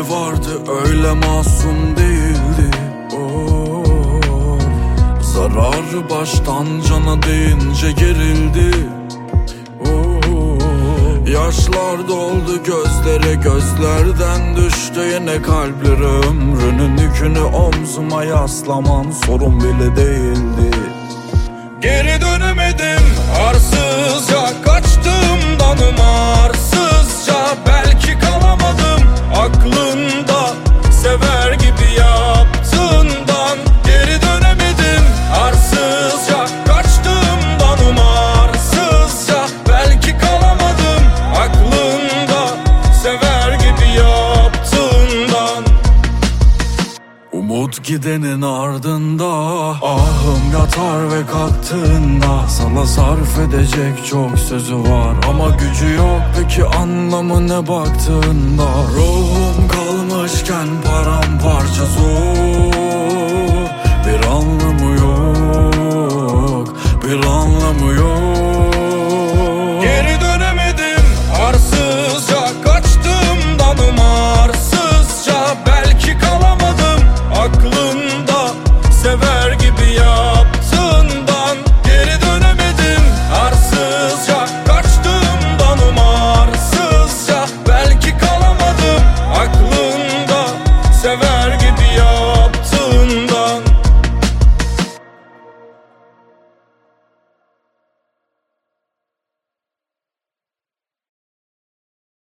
Biri vardı öyle masum değildi oh. Zararı baştan cana değince gerildi. Oh, yaşlar doldu gözlere gözlerden düştü yine kalpleri Ömrünün yükünü omzuma yaslaman sorun bile değil Umut gidenin ardında Ahım yatar ve kalktığında Sana sarf edecek çok sözü var. Ama gücü yok peki anlamı ne baktığında? Ruhu